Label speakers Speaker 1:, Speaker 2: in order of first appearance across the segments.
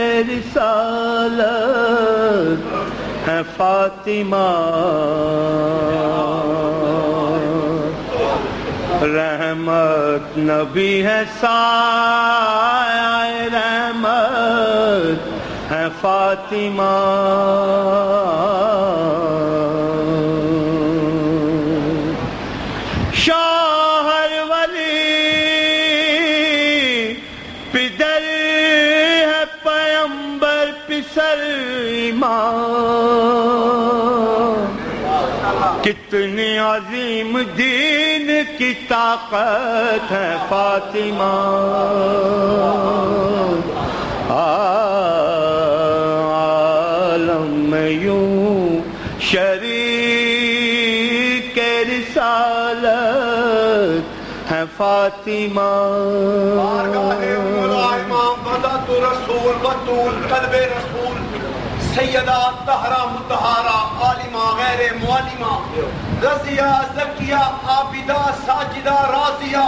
Speaker 1: کے رسالت ہے فاطمہ۔ رحمت نبی ہے سایہ رحمت ہے فاطمہ۔ کتنی عظیم دین کی طاقت ہے فاطمہ۔ عالم میں یوں شریک رسالت ہے فاطمہ۔
Speaker 2: بارگاہ مولا امام بدت رسول، بطول، قلب رسول، سیدہ طہرہ متحرہ غیر معلمہ۔ رضیہ، زکیہ، عابدہ، ساجدہ راضیہ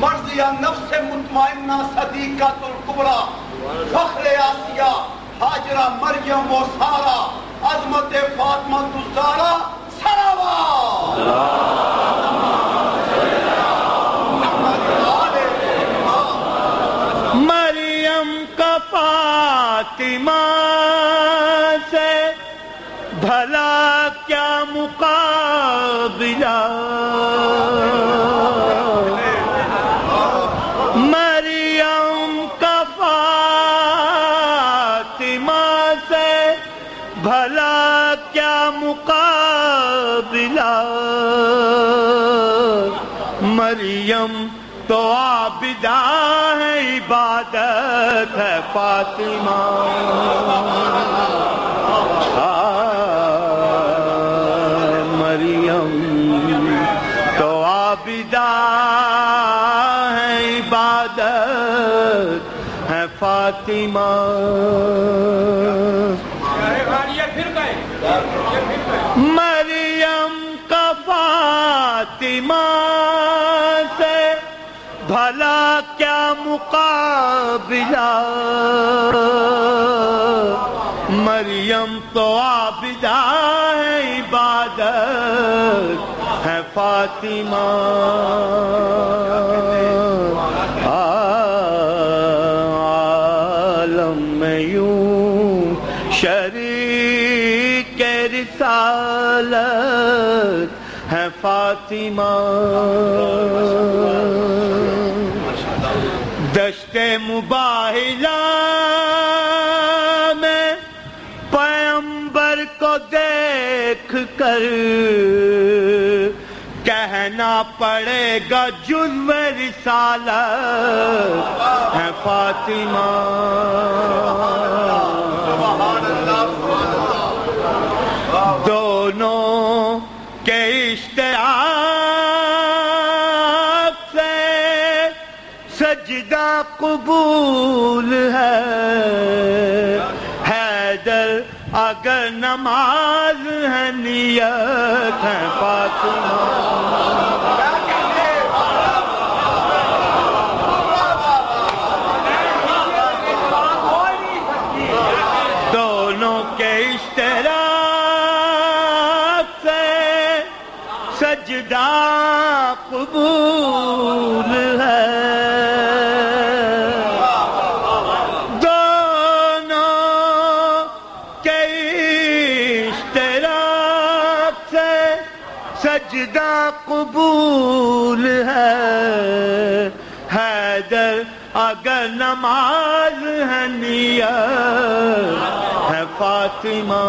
Speaker 2: مرضیہ، نفس مطمئنہ صدیقہ القبرہ فخر آسیہ حاجرہ مریم و سارہ، عظمت فاطمہ الزارہ سراوا
Speaker 1: مریم کا فاطمہ سے بھلا مقابلہ مریم تو عابدہ ہے عبادت ہے فاطمہ۔ مریم تو عابدہ ہے عبادت ہے فاطمہ۔ مقابلہ۔ مریم تو عابدہ ہے، عبادت ہے فاطمہ۔ عالم میں یوں شریک رسالت ہے فاطمہ۔ دشت مباہلہ میں پیمبر کو دیکھ کر کہنا پڑے گا جزو رسالت ہے فاطمہ۔
Speaker 2: سبحان اللہ سبحان اللہ
Speaker 1: دونوں کے اشتراک قبول ہے۔ حیدر، اگر نماز ہے، نیت ہے، فاطمہ۔ دونوں کے اشتراک سے سجدہ قبول۔ سجدہ قبول ہے۔ حیدر اگر نماز ہے نیت ہے فاطمہ۔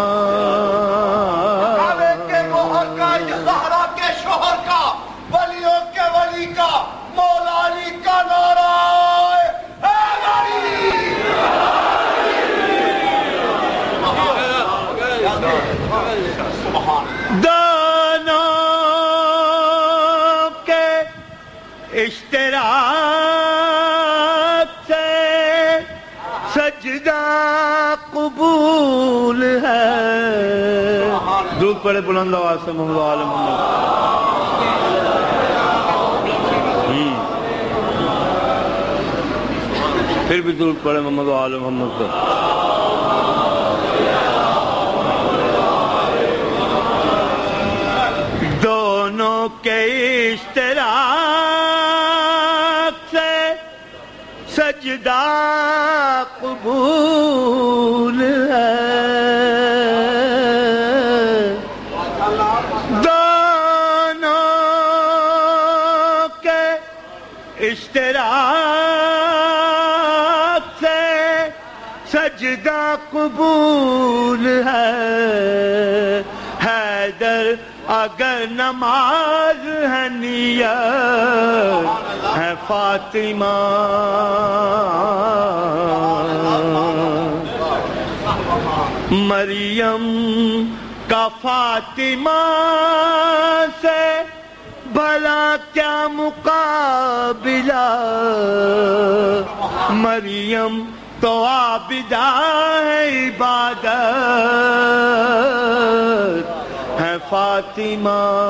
Speaker 1: اشتراک سے سجدہ قبول ہے۔ دودھ پڑے بلند آواز سے محمد عالم پھر بھی دودھ پڑے محمد عالم محمد کو۔ کے اشتراک سجدہ قبول ہے۔ دونوں کے اشتراک سے سجدہ قبول ہے۔ حیدر اگر نماز ہے نیت۔ ہے فاطمہ۔ مریم کا فاطمہ سے بھلا کیا مقابلہ؟ مریم تو عابدہ ہے عبادت۔ ہے فاطمہ۔